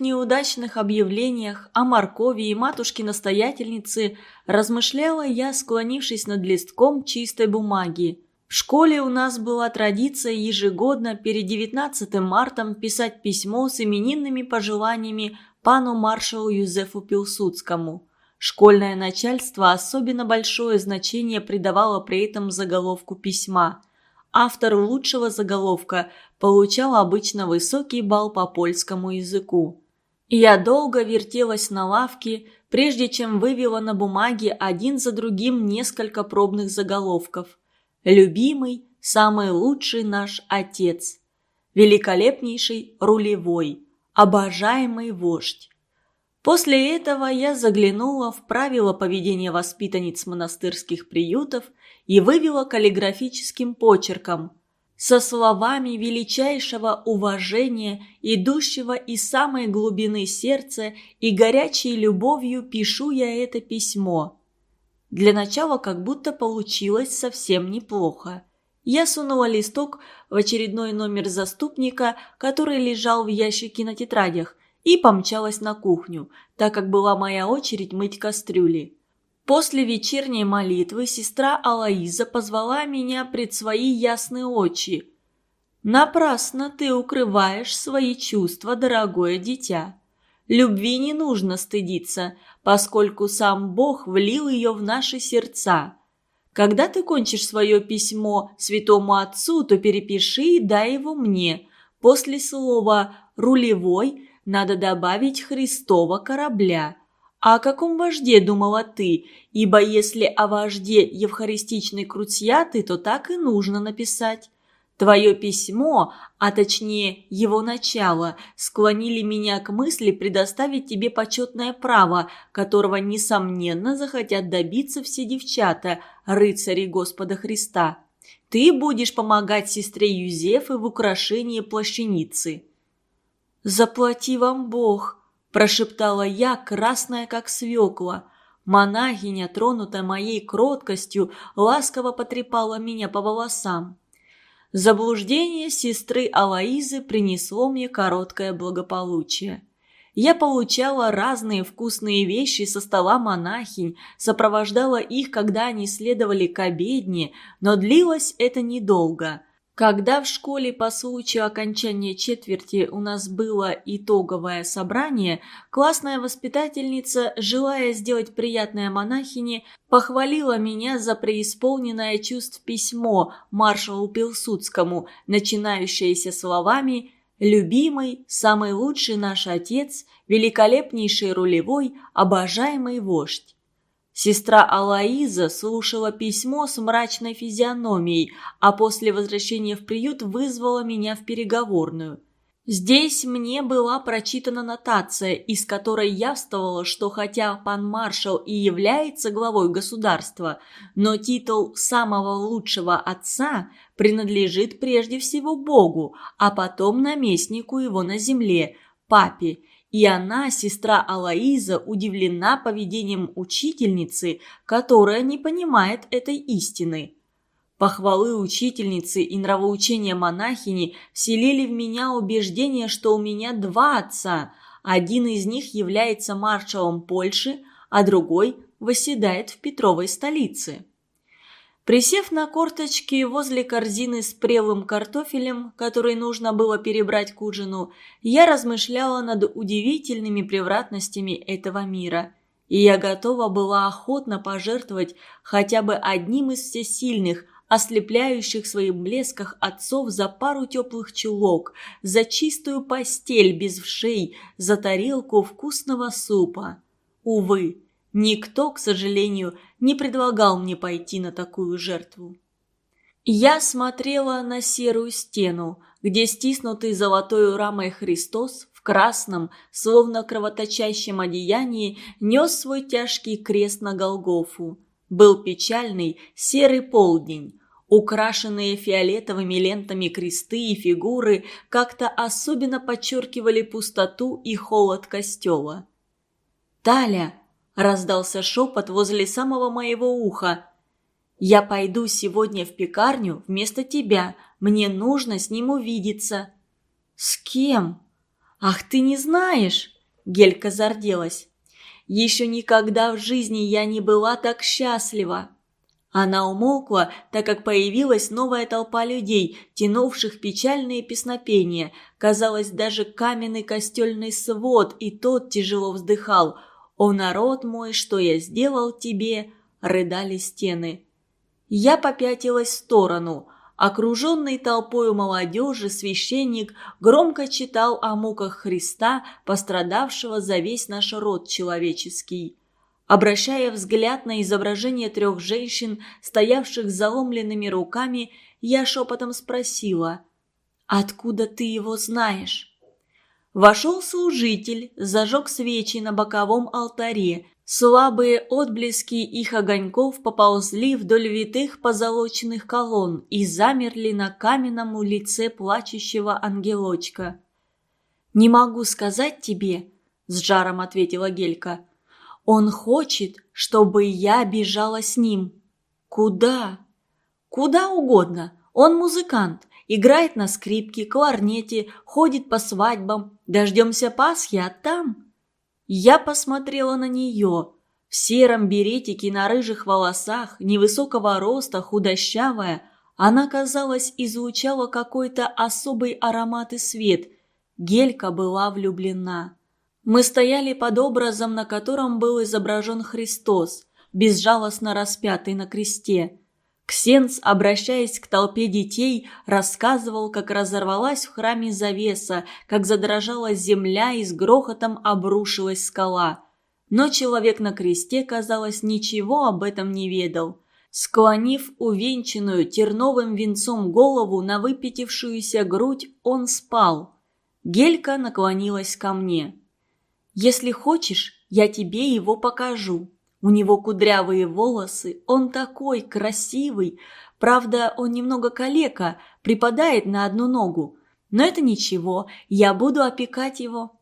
неудачных объявлениях о моркови и матушке-настоятельнице размышляла я, склонившись над листком чистой бумаги. В школе у нас была традиция ежегодно перед 19 мартом писать письмо с именинными пожеланиями пану маршалу Юзефу Пилсудскому. Школьное начальство особенно большое значение придавало при этом заголовку письма. Автор лучшего заголовка получал обычно высокий балл по польскому языку. Я долго вертелась на лавке, прежде чем вывела на бумаге один за другим несколько пробных заголовков – любимый, самый лучший наш отец, великолепнейший рулевой, обожаемый вождь. После этого я заглянула в правила поведения воспитанниц монастырских приютов и вывела каллиграфическим почерком со словами величайшего уважения, идущего из самой глубины сердца и горячей любовью пишу я это письмо – для начала как будто получилось совсем неплохо. Я сунула листок в очередной номер заступника, который лежал в ящике на тетрадях, и помчалась на кухню, так как была моя очередь мыть кастрюли. После вечерней молитвы сестра Алаиза позвала меня пред свои ясные очи. «Напрасно ты укрываешь свои чувства, дорогое дитя. Любви не нужно стыдиться, поскольку сам Бог влил ее в наши сердца. Когда ты кончишь свое письмо святому отцу, то перепиши и дай его мне. После слова «рулевой» надо добавить «Христова корабля». А о каком вожде думала ты? Ибо если о вожде евхаристичной крутьяты, то так и нужно написать. Твое письмо, а точнее его начало, склонили меня к мысли предоставить тебе почетное право, которого, несомненно, захотят добиться все девчата, рыцари Господа Христа. Ты будешь помогать сестре Юзефы в украшении плащаницы». «Заплати вам Бог», – прошептала я, красная как свекла. Монахиня, тронутая моей кроткостью, ласково потрепала меня по волосам. Заблуждение сестры Алаизы принесло мне короткое благополучие. Я получала разные вкусные вещи со стола монахинь, сопровождала их, когда они следовали к обедне, но длилось это недолго – когда в школе по случаю окончания четверти у нас было итоговое собрание, классная воспитательница, желая сделать приятное монахине, похвалила меня за преисполненное чувств письмо маршалу Пилсудскому, начинающееся словами «Любимый, самый лучший наш отец, великолепнейший рулевой, обожаемый вождь». Сестра Алаиза слушала письмо с мрачной физиономией, а после возвращения в приют вызвала меня в переговорную. Здесь мне была прочитана нотация, из которой явствовало, что хотя пан маршал и является главой государства, но титул самого лучшего отца принадлежит прежде всего Богу, а потом наместнику его на земле, папе, и она, сестра Алаиза, удивлена поведением учительницы, которая не понимает этой истины. Похвалы учительницы и нравоучения монахини вселили в меня убеждение, что у меня два отца. Один из них является маршалом Польши, а другой восседает в Петровой столице. Присев на корточки возле корзины с прелым картофелем, который нужно было перебрать к ужину, я размышляла над удивительными превратностями этого мира. И я готова была охотно пожертвовать хотя бы одним из всесильных, ослепляющих своим блесках отцов за пару теплых чулок, за чистую постель без вшей, за тарелку вкусного супа. Увы, Никто, к сожалению, не предлагал мне пойти на такую жертву. Я смотрела на серую стену, где стиснутый золотой рамой Христос в красном, словно кровоточащем одеянии, нес свой тяжкий крест на Голгофу. Был печальный серый полдень. Украшенные фиолетовыми лентами кресты и фигуры как-то особенно подчеркивали пустоту и холод костела. «Таля!» Раздался шепот возле самого моего уха. «Я пойду сегодня в пекарню вместо тебя. Мне нужно с ним увидеться». «С кем?» «Ах, ты не знаешь!» – Гелька зарделась. «Еще никогда в жизни я не была так счастлива!» Она умолкла, так как появилась новая толпа людей, тянувших печальные песнопения. Казалось, даже каменный костельный свод, и тот тяжело вздыхал. «О, народ мой, что я сделал тебе!» — рыдали стены. Я попятилась в сторону. Окруженный толпою молодежи священник громко читал о муках Христа, пострадавшего за весь наш род человеческий. Обращая взгляд на изображение трех женщин, стоявших с заломленными руками, я шепотом спросила, «Откуда ты его знаешь?» Вошел служитель, зажег свечи на боковом алтаре. Слабые отблески их огоньков поползли вдоль витых позолоченных колонн и замерли на каменном лице плачущего ангелочка. «Не могу сказать тебе», — с жаром ответила Гелька, — он хочет, чтобы я бежала с ним. Куда? Куда угодно. Он музыкант, играет на скрипке, кларнете, ходит по свадьбам. Дождемся Пасхи, а там... Я посмотрела на нее. В сером беретике на рыжих волосах, невысокого роста, худощавая, она, казалось, излучала какой-то особый аромат и свет. Гелька была влюблена. Мы стояли под образом, на котором был изображен Христос, безжалостно распятый на кресте. Ксенц, обращаясь к толпе детей, рассказывал, как разорвалась в храме завеса, как задрожала земля и с грохотом обрушилась скала. Но человек на кресте, казалось, ничего об этом не ведал. Склонив увенчанную терновым венцом голову на выпятившуюся грудь, он спал. Гелька наклонилась ко мне. Если хочешь, я тебе его покажу. У него кудрявые волосы, он такой красивый. Правда, он немного калека, припадает на одну ногу. Но это ничего, я буду опекать его».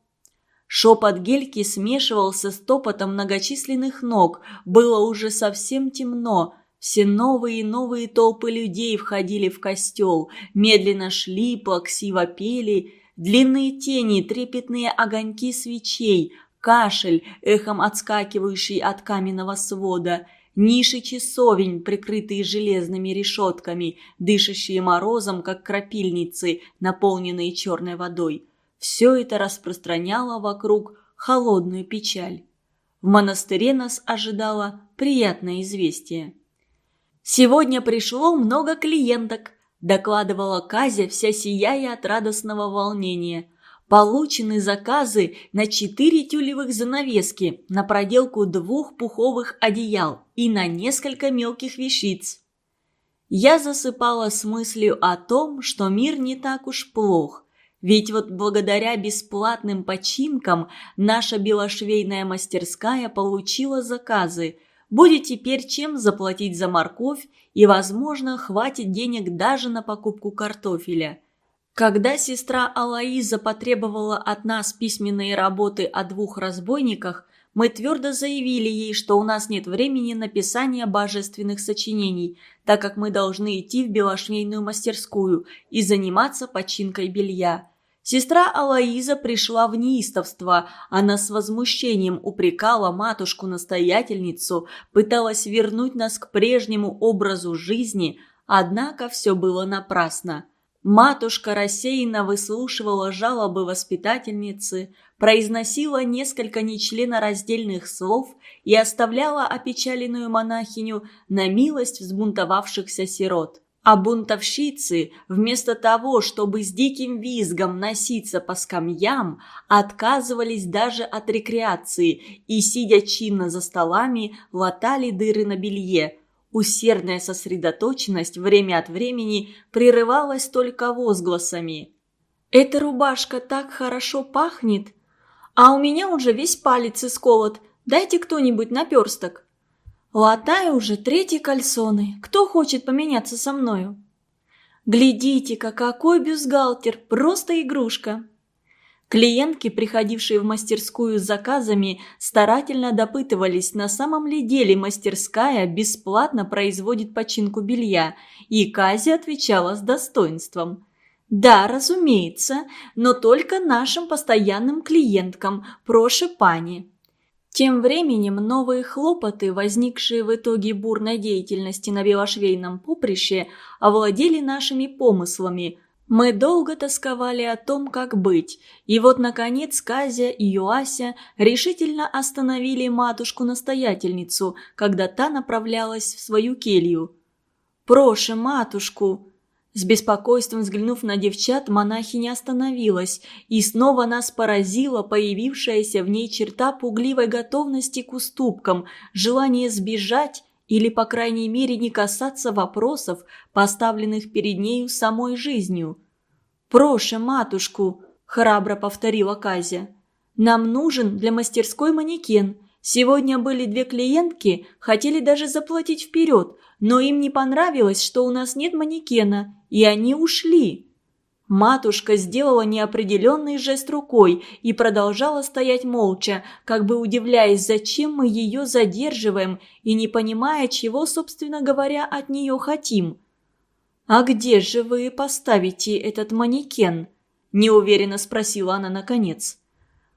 Шепот Гельки смешивался с топотом многочисленных ног. Было уже совсем темно. Все новые и новые толпы людей входили в костел, медленно шли, плаксиво пели. Длинные тени, трепетные огоньки свечей, кашель, эхом отскакивающий от каменного свода, ниши часовень, прикрытые железными решетками, дышащие морозом, как крапильницы, наполненные черной водой. Все это распространяло вокруг холодную печаль. В монастыре нас ожидало приятное известие. Сегодня пришло много клиенток, докладывала Казя, вся сияя от радостного волнения. Получены заказы на четыре тюлевых занавески, на проделку двух пуховых одеял и на несколько мелких вещиц. Я засыпала с мыслью о том, что мир не так уж плох. Ведь вот благодаря бесплатным починкам наша белошвейная мастерская получила заказы – Будет теперь чем заплатить за морковь и, возможно, хватит денег даже на покупку картофеля. Когда сестра Алаиза потребовала от нас письменные работы о двух разбойниках, мы твердо заявили ей, что у нас нет времени на писание божественных сочинений, так как мы должны идти в белошвейную мастерскую и заниматься починкой белья. Сестра Алаиза пришла в неистовство. Она с возмущением упрекала матушку-настоятельницу, пыталась вернуть нас к прежнему образу жизни, однако все было напрасно. Матушка рассеянно выслушивала жалобы воспитательницы, произносила несколько нечленораздельных слов и оставляла опечаленную монахиню на милость взбунтовавшихся сирот. А бунтовщицы, вместо того, чтобы с диким визгом носиться по скамьям, отказывались даже от рекреации и, сидя чинно за столами, латали дыры на белье. Усердная сосредоточенность время от времени прерывалась только возгласами. «Эта рубашка так хорошо пахнет! А у меня уже весь палец исколот. Дайте кто-нибудь наперсток!» Латаю уже третий кальсоны. Кто хочет поменяться со мною? Глядите-ка, какой бюстгальтер, просто игрушка. Клиентки, приходившие в мастерскую с заказами, старательно допытывались, на самом ли деле мастерская бесплатно производит починку белья, и Казя отвечала с достоинством. «Да, разумеется, но только нашим постоянным клиенткам, проше пани». Тем временем новые хлопоты, возникшие в итоге бурной деятельности на белошвейном поприще, овладели нашими помыслами. Мы долго тосковали о том, как быть, и вот, наконец, Казя и Юася решительно остановили матушку-настоятельницу, когда та направлялась в свою келью. «Проше матушку!» С беспокойством взглянув на девчат, монахиня остановилась, и снова нас поразила появившаяся в ней черта пугливой готовности к уступкам, желание сбежать или, по крайней мере, не касаться вопросов, поставленных перед нею самой жизнью. «Проше, матушку!» – храбро повторила Казя. «Нам нужен для мастерской манекен. Сегодня были две клиентки, хотели даже заплатить вперед, но им не понравилось, что у нас нет манекена, и они ушли. Матушка сделала неопределенный жест рукой и продолжала стоять молча, как бы удивляясь, зачем мы ее задерживаем и не понимая, чего, собственно говоря, от нее хотим. «А где же вы поставите этот манекен?» – неуверенно спросила она наконец.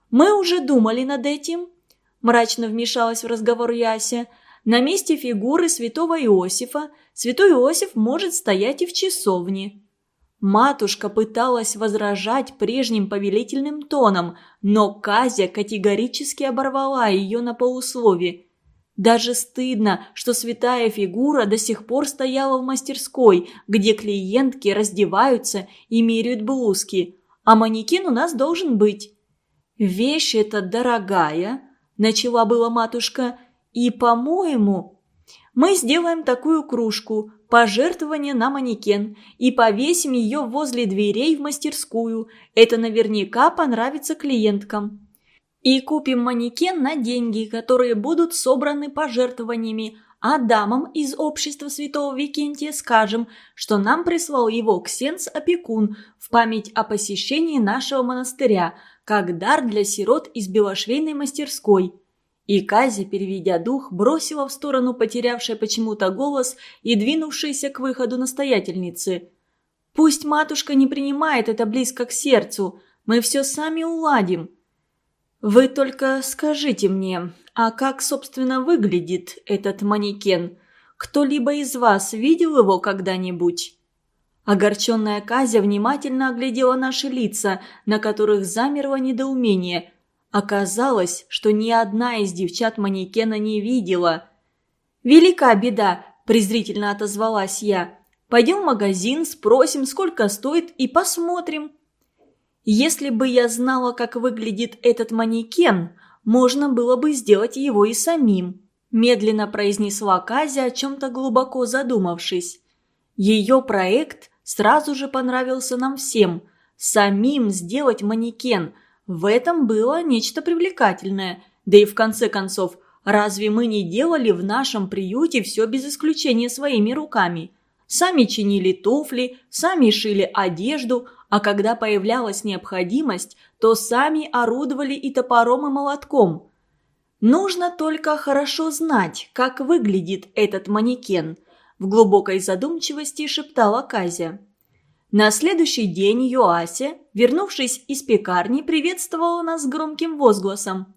«Мы уже думали над этим», – мрачно вмешалась в разговор Яся – на месте фигуры святого Иосифа святой Иосиф может стоять и в часовне. Матушка пыталась возражать прежним повелительным тоном, но Казя категорически оборвала ее на полуслове. Даже стыдно, что святая фигура до сих пор стояла в мастерской, где клиентки раздеваются и меряют блузки, а манекен у нас должен быть. «Вещь эта дорогая», – начала была матушка – и, по-моему, мы сделаем такую кружку, пожертвование на манекен, и повесим ее возле дверей в мастерскую. Это наверняка понравится клиенткам. И купим манекен на деньги, которые будут собраны пожертвованиями, а дамам из общества святого Викентия скажем, что нам прислал его ксенс-опекун в память о посещении нашего монастыря, как дар для сирот из белошвейной мастерской. И Кази, переведя дух, бросила в сторону потерявшей почему-то голос и двинувшейся к выходу настоятельницы. «Пусть матушка не принимает это близко к сердцу, мы все сами уладим». «Вы только скажите мне, а как, собственно, выглядит этот манекен? Кто-либо из вас видел его когда-нибудь?» Огорченная Казя внимательно оглядела наши лица, на которых замерло недоумение – Оказалось, что ни одна из девчат манекена не видела. «Велика беда!» – презрительно отозвалась я. «Пойдем в магазин, спросим, сколько стоит, и посмотрим». Если бы я знала, как выглядит этот манекен, можно было бы сделать его и самим», – медленно произнесла Казя, о чем-то глубоко задумавшись. Ее проект сразу же понравился нам всем. Самим сделать манекен – в этом было нечто привлекательное. Да и в конце концов, разве мы не делали в нашем приюте все без исключения своими руками? Сами чинили туфли, сами шили одежду, а когда появлялась необходимость, то сами орудовали и топором, и молотком. Нужно только хорошо знать, как выглядит этот манекен, в глубокой задумчивости шептала Казя. На следующий день Юася, вернувшись из пекарни, приветствовала нас громким возгласом.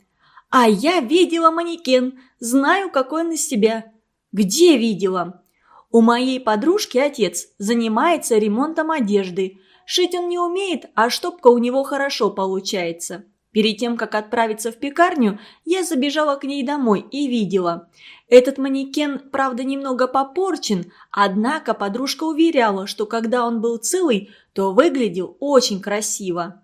«А я видела манекен, знаю, какой он из себя». «Где видела?» «У моей подружки отец занимается ремонтом одежды. Шить он не умеет, а штопка у него хорошо получается». Перед тем, как отправиться в пекарню, я забежала к ней домой и видела. Этот манекен, правда, немного попорчен, однако подружка уверяла, что когда он был целый, то выглядел очень красиво.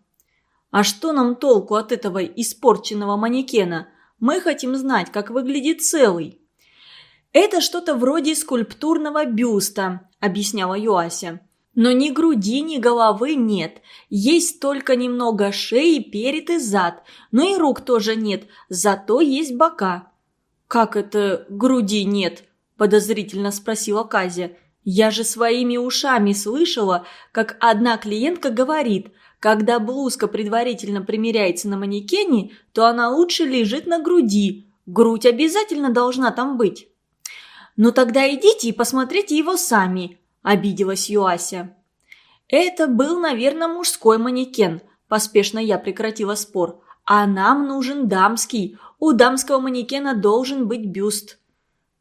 А что нам толку от этого испорченного манекена? Мы хотим знать, как выглядит целый. «Это что-то вроде скульптурного бюста», – объясняла Юася. Но ни груди, ни головы нет. Есть только немного шеи, перед и зад. Но и рук тоже нет, зато есть бока. «Как это груди нет?» – подозрительно спросила Казя. «Я же своими ушами слышала, как одна клиентка говорит, когда блузка предварительно примеряется на манекене, то она лучше лежит на груди. Грудь обязательно должна там быть». «Ну тогда идите и посмотрите его сами», – обиделась Юася. Это был, наверное, мужской манекен. Поспешно я прекратила спор. А нам нужен дамский. У дамского манекена должен быть бюст.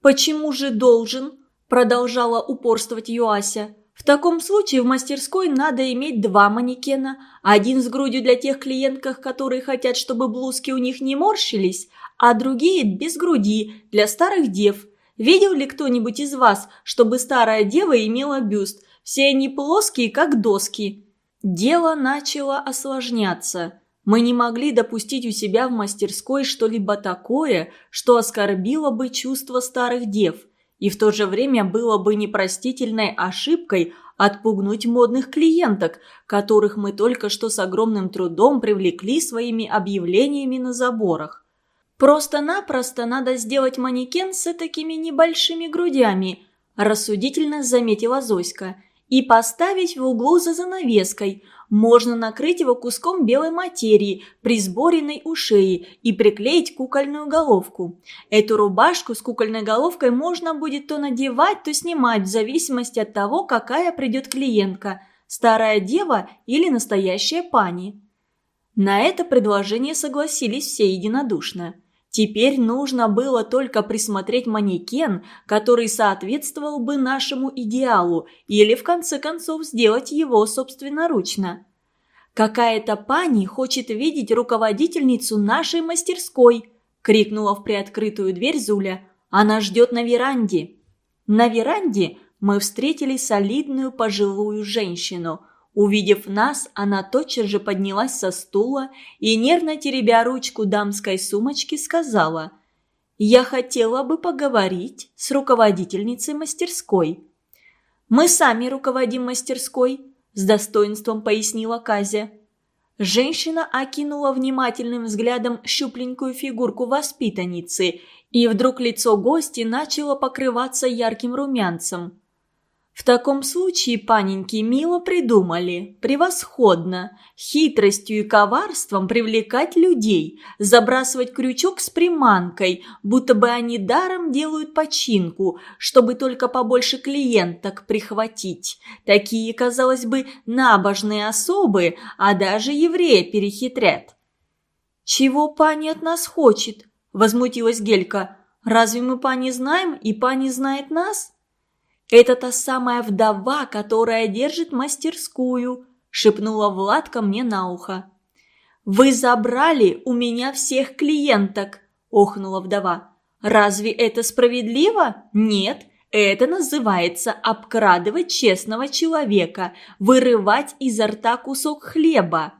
«Почему же должен?» – продолжала упорствовать Юася. В таком случае в мастерской надо иметь два манекена. Один с грудью для тех клиентков, которые хотят, чтобы блузки у них не морщились, а другие без груди, для старых дев. Видел ли кто-нибудь из вас, чтобы старая дева имела бюст? Все они плоские, как доски. Дело начало осложняться. Мы не могли допустить у себя в мастерской что-либо такое, что оскорбило бы чувства старых дев – и в то же время было бы непростительной ошибкой отпугнуть модных клиенток, которых мы только что с огромным трудом привлекли своими объявлениями на заборах. «Просто-напросто надо сделать манекен с такими небольшими грудями», – рассудительно заметила Зоська – и поставить в углу за занавеской. Можно накрыть его куском белой материи, присборенной у шеи, и приклеить кукольную головку. Эту рубашку с кукольной головкой можно будет то надевать, то снимать, в зависимости от того, какая придет клиентка – старая дева или настоящая пани. На это предложение согласились все единодушно. Теперь нужно было только присмотреть манекен, который соответствовал бы нашему идеалу, или в конце концов сделать его собственноручно. «Какая-то пани хочет видеть руководительницу нашей мастерской!» – крикнула в приоткрытую дверь Зуля. «Она ждет на веранде!» На веранде мы встретили солидную пожилую женщину – Увидев нас, она тотчас же поднялась со стула и, нервно теребя ручку дамской сумочки, сказала «Я хотела бы поговорить с руководительницей мастерской». «Мы сами руководим мастерской», – с достоинством пояснила Казя. Женщина окинула внимательным взглядом щупленькую фигурку воспитанницы, и вдруг лицо гости начало покрываться ярким румянцем. В таком случае, паненьки, мило придумали, превосходно, хитростью и коварством привлекать людей, забрасывать крючок с приманкой, будто бы они даром делают починку, чтобы только побольше клиенток прихватить. Такие, казалось бы, набожные особы, а даже евреи перехитрят. «Чего пани от нас хочет?» – возмутилась Гелька. «Разве мы пани знаем, и пани знает нас?» «Это та самая вдова, которая держит мастерскую», – шепнула Владка мне на ухо. «Вы забрали у меня всех клиенток», – охнула вдова. «Разве это справедливо? Нет, это называется обкрадывать честного человека, вырывать изо рта кусок хлеба».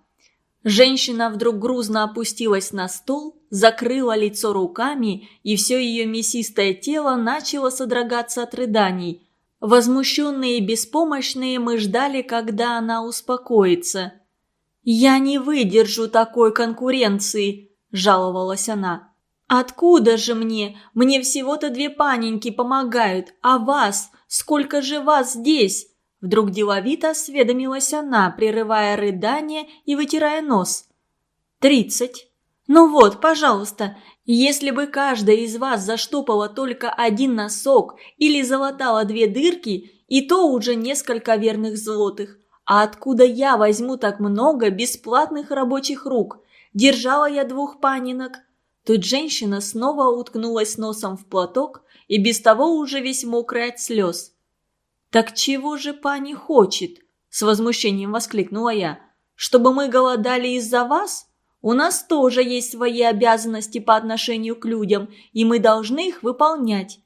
Женщина вдруг грузно опустилась на стул, закрыла лицо руками, и все ее мясистое тело начало содрогаться от рыданий – Возмущенные и беспомощные мы ждали, когда она успокоится. «Я не выдержу такой конкуренции», – жаловалась она. «Откуда же мне? Мне всего-то две паненьки помогают, а вас? Сколько же вас здесь?» Вдруг деловито осведомилась она, прерывая рыдание и вытирая нос. «Тридцать». «Ну вот, пожалуйста, если бы каждая из вас заштопала только один носок или залатала две дырки, и то уже несколько верных злотых. А откуда я возьму так много бесплатных рабочих рук? Держала я двух панинок». Тут женщина снова уткнулась носом в платок и без того уже весь мокрый от слез. «Так чего же пани хочет?» – с возмущением воскликнула я. «Чтобы мы голодали из-за вас?» У нас тоже есть свои обязанности по отношению к людям, и мы должны их выполнять.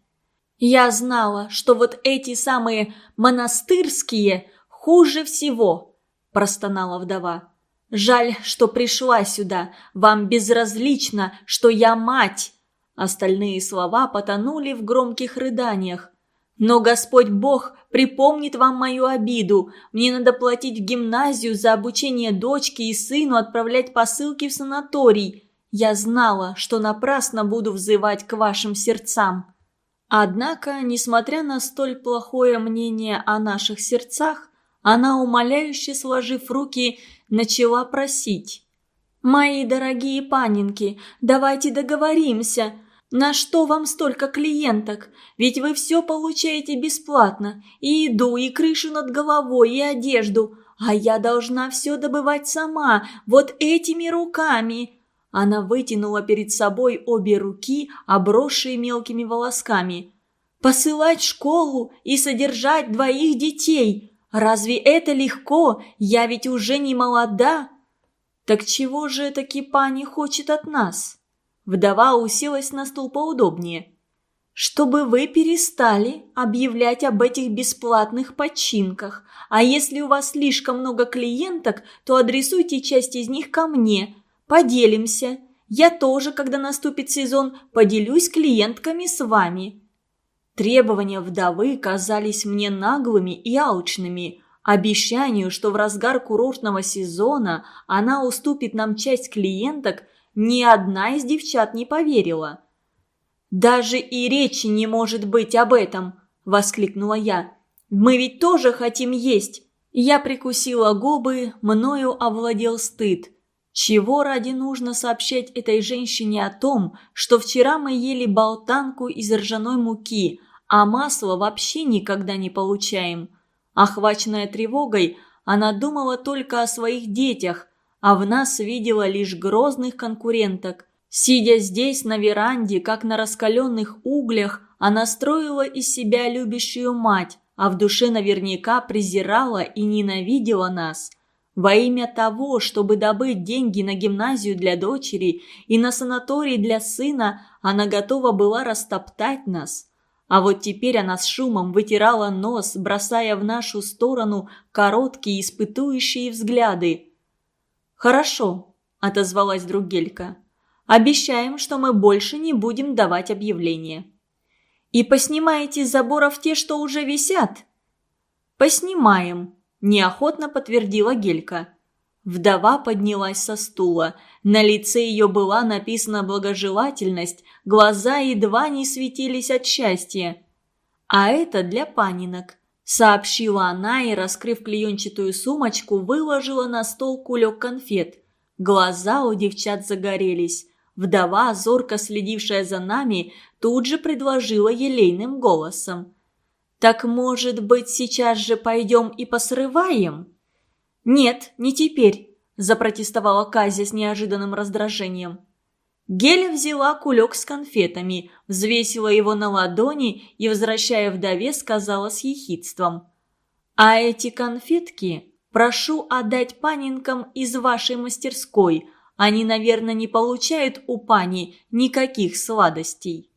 Я знала, что вот эти самые монастырские хуже всего, простонала вдова. Жаль, что пришла сюда. Вам безразлично, что я мать. Остальные слова потонули в громких рыданиях. Но Господь Бог припомнит вам мою обиду. Мне надо платить в гимназию за обучение дочки и сыну отправлять посылки в санаторий. Я знала, что напрасно буду взывать к вашим сердцам. Однако, несмотря на столь плохое мнение о наших сердцах, она, умоляюще сложив руки, начала просить. «Мои дорогие паненки, давайте договоримся. На что вам столько клиенток? Ведь вы все получаете бесплатно. И еду, и крышу над головой, и одежду. а я должна все добывать сама, вот этими руками!» Она вытянула перед собой обе руки, обросшие мелкими волосками. «Посылать в школу и содержать двоих детей! Разве это легко? Я ведь уже не молода!» «Так чего же таки пани хочет от нас?» Вдова уселась на стул поудобнее. «Чтобы вы перестали объявлять об этих бесплатных починках. А если у вас слишком много клиенток, то адресуйте часть из них ко мне. Поделимся. Я тоже, когда наступит сезон, поделюсь клиентками с вами». Требования вдовы казались мне наглыми и алчными. Обещанию, что в разгар курортного сезона она уступит нам часть клиенток, ни одна из девчат не поверила. «Даже и речи не может быть об этом!» – воскликнула я. «Мы ведь тоже хотим есть!» Я прикусила губы, мною овладел стыд. Чего ради нужно сообщать этой женщине о том, что вчера мы ели болтанку из ржаной муки, а масла вообще никогда не получаем? Охваченная тревогой, она думала только о своих детях, а в нас видела лишь грозных конкуренток. Сидя здесь, на веранде, как на раскаленных углях, она строила из себя любящую мать, а в душе наверняка презирала и ненавидела нас – во имя того, чтобы добыть деньги на гимназию для дочери и на санаторий для сына, она готова была растоптать нас. А вот теперь она с шумом вытирала нос, бросая в нашу сторону короткие испытующие взгляды. «Хорошо», – отозвалась друг Гелька. «Обещаем, что мы больше не будем давать объявления». «И поснимаете с заборов те, что уже висят?» «Поснимаем», неохотно подтвердила Гелька. Вдова поднялась со стула. На лице ее была написана благожелательность, глаза едва не светились от счастья. «А это для панинок», – сообщила она и, раскрыв клеенчатую сумочку, выложила на стол кулек конфет. Глаза у девчат загорелись. Вдова, зорко следившая за нами, тут же предложила елейным голосом. «Так, может быть, сейчас же пойдем и посрываем?» «Нет, не теперь», – запротестовала Казя с неожиданным раздражением. Геля взяла кулек с конфетами, взвесила его на ладони и, возвращая вдове, сказала с ехидством. «А эти конфетки прошу отдать панинкам из вашей мастерской. Они, наверное, не получают у пани никаких сладостей».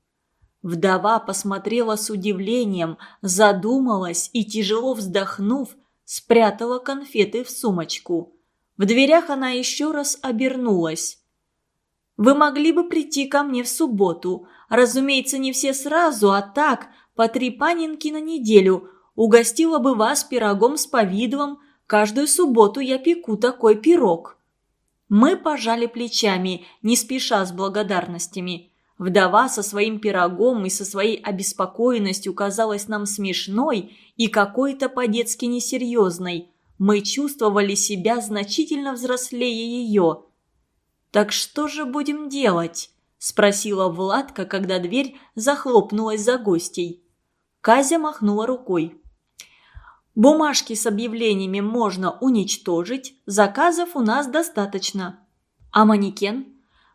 Вдова посмотрела с удивлением, задумалась и, тяжело вздохнув, спрятала конфеты в сумочку. В дверях она еще раз обернулась. «Вы могли бы прийти ко мне в субботу. Разумеется, не все сразу, а так, по три панинки на неделю. Угостила бы вас пирогом с повидлом. Каждую субботу я пеку такой пирог». Мы пожали плечами, не спеша с благодарностями. Вдова со своим пирогом и со своей обеспокоенностью казалась нам смешной и какой-то по-детски несерьезной. Мы чувствовали себя значительно взрослее ее. «Так что же будем делать?» – спросила Владка, когда дверь захлопнулась за гостей. Казя махнула рукой. «Бумажки с объявлениями можно уничтожить, заказов у нас достаточно. А манекен?»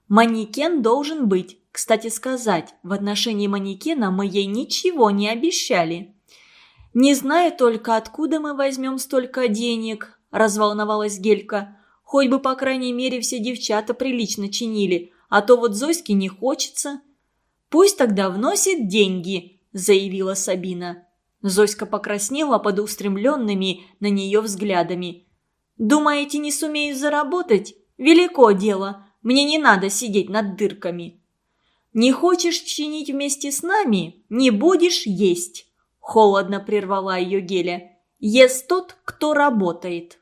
«Манекен должен быть. Кстати сказать, в отношении манекена мы ей ничего не обещали. «Не знаю только, откуда мы возьмем столько денег», – разволновалась Гелька. «Хоть бы, по крайней мере, все девчата прилично чинили, а то вот Зоське не хочется». «Пусть тогда вносит деньги», – заявила Сабина. Зоська покраснела под устремленными на нее взглядами. «Думаете, не сумею заработать? Велико дело. Мне не надо сидеть над дырками». «Не хочешь чинить вместе с нами? Не будешь есть!» Холодно прервала ее Геля. «Ест тот, кто работает».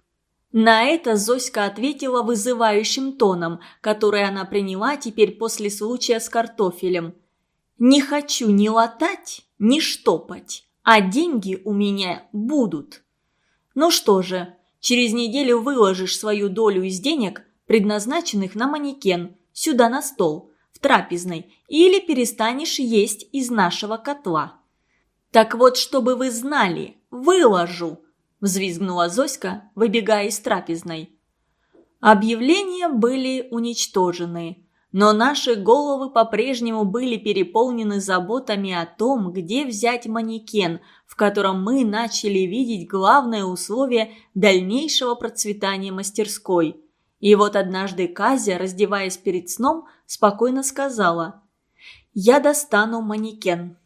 На это Зоська ответила вызывающим тоном, который она приняла теперь после случая с картофелем. «Не хочу ни латать, ни штопать, а деньги у меня будут». «Ну что же, через неделю выложишь свою долю из денег, предназначенных на манекен, сюда на стол трапезной или перестанешь есть из нашего котла. Так вот, чтобы вы знали, выложу. – взвизгнула Зоська, выбегая из трапезной. Объявления были уничтожены, но наши головы по-прежнему были переполнены заботами о том, где взять манекен, в котором мы начали видеть главное условие дальнейшего процветания мастерской. И вот однажды Казя, раздеваясь перед сном, спокойно сказала «Я достану манекен».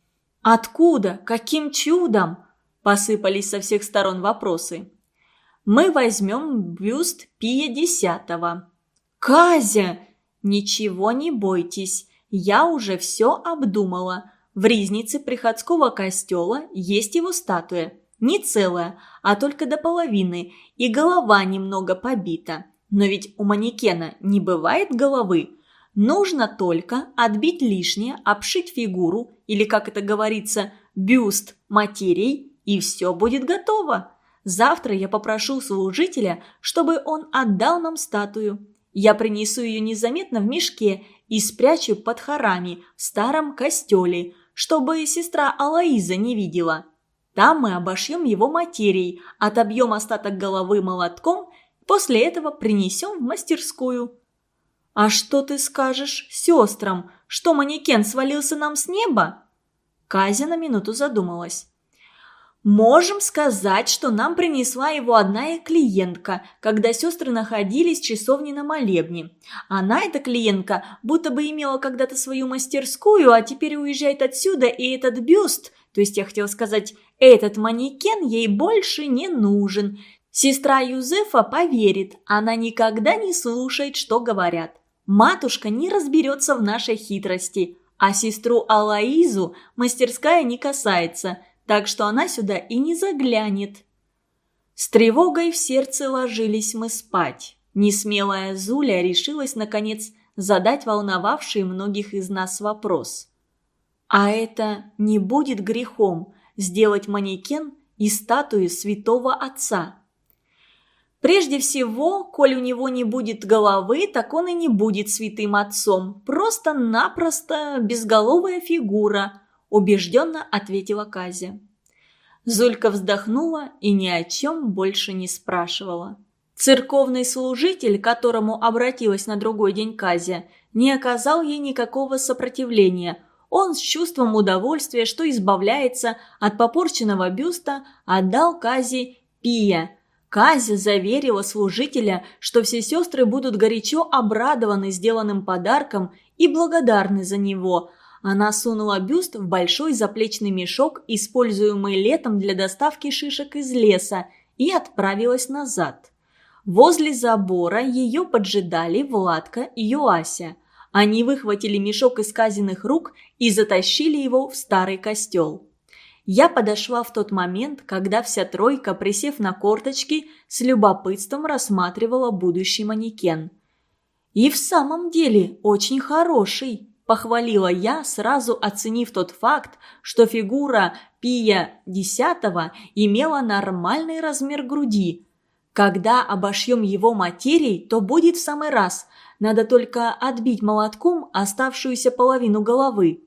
«Откуда? Каким чудом?» – посыпались со всех сторон вопросы. «Мы возьмем бюст Пия Десятого». «Казя!» «Ничего не бойтесь, я уже все обдумала. В ризнице приходского костела есть его статуя. Не целая, а только до половины, и голова немного побита. Но ведь у манекена не бывает головы. Нужно только отбить лишнее, обшить фигуру, или, как это говорится, бюст материей, и все будет готово. Завтра я попрошу служителя, чтобы он отдал нам статую. Я принесу ее незаметно в мешке и спрячу под хорами в старом костеле, чтобы сестра Алаиза не видела. Там мы обошьем его материей, отобьем остаток головы молотком, после этого принесем в мастерскую. «А что ты скажешь сестрам? Что манекен свалился нам с неба?» Казя на минуту задумалась. «Можем сказать, что нам принесла его одна клиентка, когда сестры находились в часовне на молебне. Она, эта клиентка, будто бы имела когда-то свою мастерскую, а теперь уезжает отсюда, и этот бюст, то есть я хотела сказать, этот манекен ей больше не нужен. Сестра Юзефа поверит, она никогда не слушает, что говорят. Матушка не разберется в нашей хитрости, а сестру Алаизу мастерская не касается, так что она сюда и не заглянет. С тревогой в сердце ложились мы спать. Несмелая Зуля решилась, наконец, задать волновавший многих из нас вопрос. А это не будет грехом сделать манекен и статую святого отца? Прежде всего, коль у него не будет головы, так он и не будет святым отцом. Просто-напросто безголовая фигура, убежденно ответила Казя. Зулька вздохнула и ни о чем больше не спрашивала. Церковный служитель, к которому обратилась на другой день Казя, не оказал ей никакого сопротивления. Он с чувством удовольствия, что избавляется от попорченного бюста, отдал Казе Пия – Казя заверила служителя, что все сестры будут горячо обрадованы сделанным подарком и благодарны за него. Она сунула бюст в большой заплечный мешок, используемый летом для доставки шишек из леса, и отправилась назад. Возле забора ее поджидали Владка и Юася. Они выхватили мешок из казиных рук и затащили его в старый костел. Я подошла в тот момент, когда вся тройка, присев на корточки, с любопытством рассматривала будущий манекен. «И в самом деле очень хороший», – похвалила я, сразу оценив тот факт, что фигура Пия десятого имела нормальный размер груди. Когда обошьем его материей, то будет в самый раз. Надо только отбить молотком оставшуюся половину головы.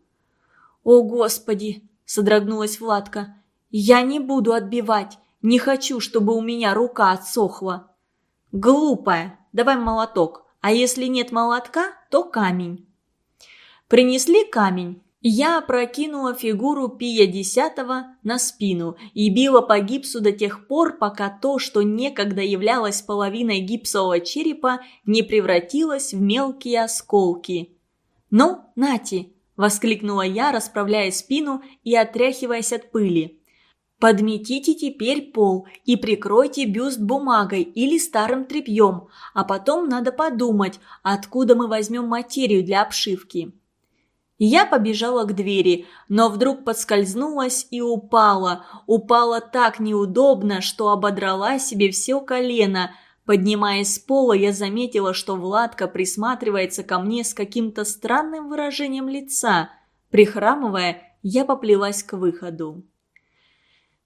«О, Господи!» содрогнулась Владка. «Я не буду отбивать. Не хочу, чтобы у меня рука отсохла». «Глупая. Давай молоток. А если нет молотка, то камень». Принесли камень. Я опрокинула фигуру Пия Десятого на спину и била по гипсу до тех пор, пока то, что некогда являлось половиной гипсового черепа, не превратилось в мелкие осколки. «Ну, Нати, – воскликнула я, расправляя спину и отряхиваясь от пыли. «Подметите теперь пол и прикройте бюст бумагой или старым тряпьем, а потом надо подумать, откуда мы возьмем материю для обшивки». Я побежала к двери, но вдруг подскользнулась и упала. Упала так неудобно, что ободрала себе все колено – Поднимаясь с пола, я заметила, что Владка присматривается ко мне с каким-то странным выражением лица. Прихрамывая, я поплелась к выходу.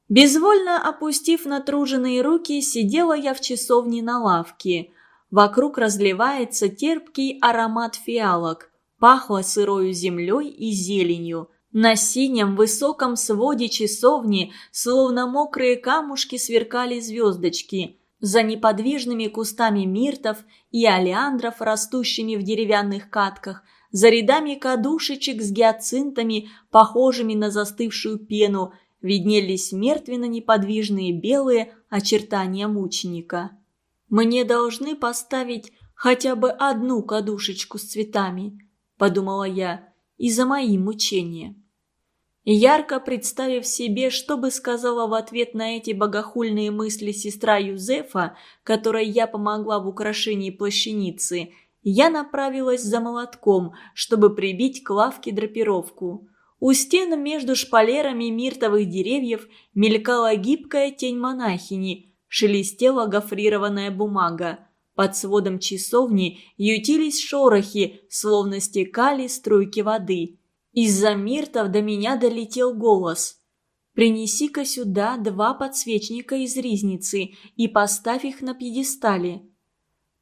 Безвольно опустив натруженные руки, сидела я в часовне на лавке. Вокруг разливается терпкий аромат фиалок. Пахло сырою землей и зеленью. На синем высоком своде часовни, словно мокрые камушки, сверкали звездочки. За неподвижными кустами миртов и олеандров, растущими в деревянных катках, за рядами кадушечек с гиацинтами, похожими на застывшую пену, виднелись мертвенно-неподвижные белые очертания мученика. «Мне должны поставить хотя бы одну кадушечку с цветами», – подумала я, – «и за мои мучения». Ярко представив себе, что бы сказала в ответ на эти богохульные мысли сестра Юзефа, которой я помогла в украшении плащаницы, я направилась за молотком, чтобы прибить к лавке драпировку. У стен между шпалерами миртовых деревьев мелькала гибкая тень монахини, шелестела гофрированная бумага. Под сводом часовни ютились шорохи, словно стекали струйки воды. Из-за миртов до меня долетел голос. «Принеси-ка сюда два подсвечника из ризницы и поставь их на пьедестале».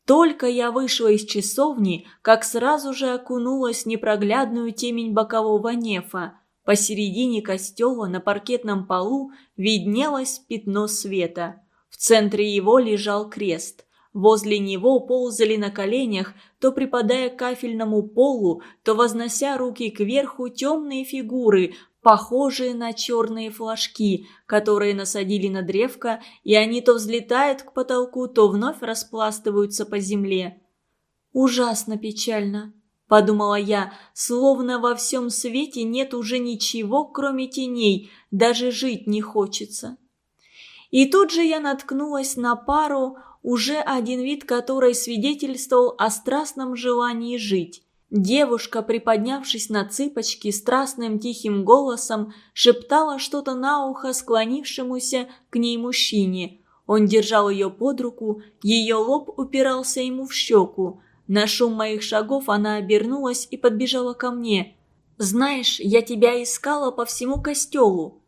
Только я вышла из часовни, как сразу же окунулась в непроглядную темень бокового нефа. Посередине костела на паркетном полу виднелось пятно света. В центре его лежал крест. Возле него ползали на коленях, то припадая к кафельному полу, то вознося руки кверху темные фигуры, похожие на черные флажки, которые насадили на древко, и они то взлетают к потолку, то вновь распластываются по земле. «Ужасно печально», — подумала я, словно во всем свете нет уже ничего, кроме теней, даже жить не хочется. И тут же я наткнулась на пару, уже один вид которой свидетельствовал о страстном желании жить. Девушка, приподнявшись на цыпочки, страстным тихим голосом шептала что-то на ухо склонившемуся к ней мужчине. Он держал ее под руку, ее лоб упирался ему в щеку. На шум моих шагов она обернулась и подбежала ко мне. «Знаешь, я тебя искала по всему костелу».